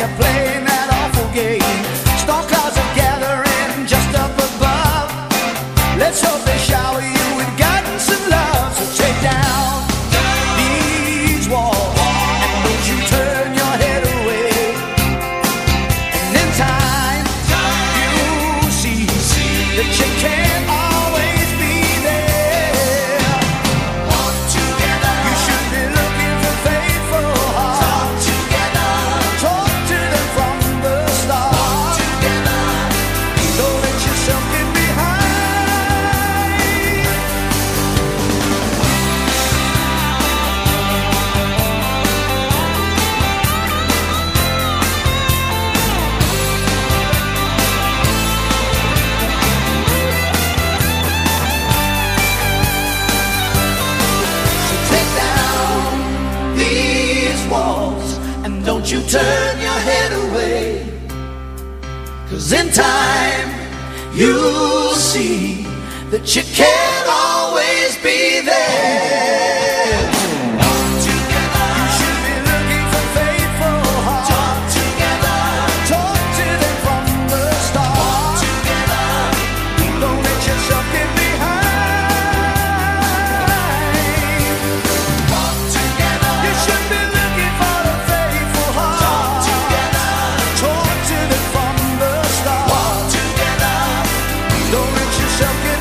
you play And don't you turn your head away. Cause in time, you'll see that you can't always be there. yourself